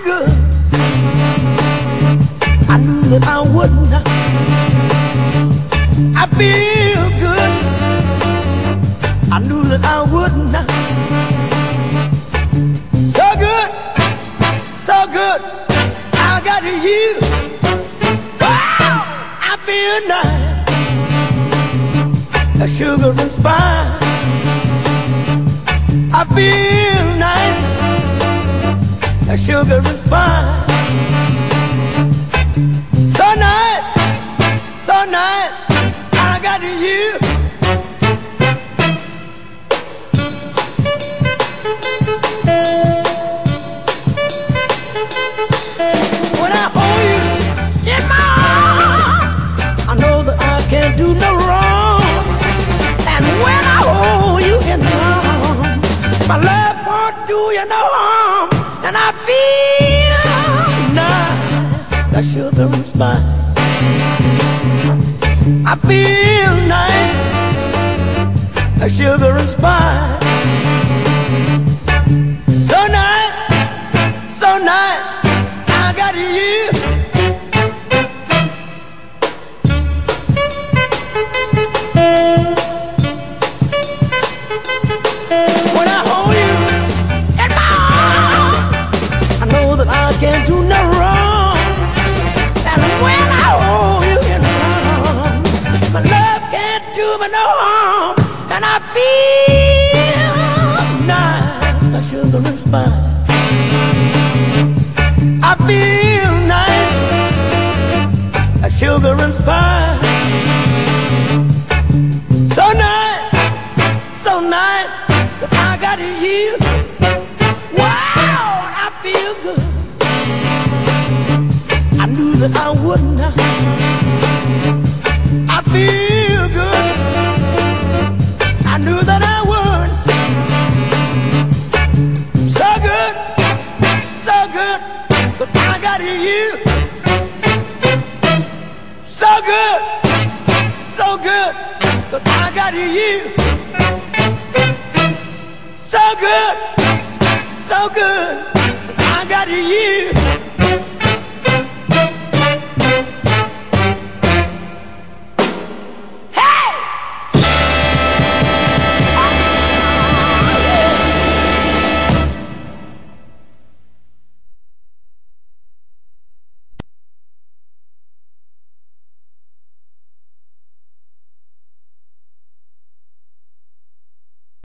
good. I knew that I would not. I feel good. I knew that I would not. So good, so good. I got you. Wow, I feel nice. A sugar and spice. I feel. A sugar and spice. So nice, so nice. I got you. When I hold you in my arms, I know that I can't do no wrong. And when I hold you in my arms, my love won't do you no harm. Sugar and spice. I feel nice, sugar and spice. Harm. And I feel nice, like sugar and spice. I feel nice, like sugar and spice. So nice, so nice that I got you. Wow, I feel good. I knew that I would not. You. So good, so good that I got you. So good, so good that I got you.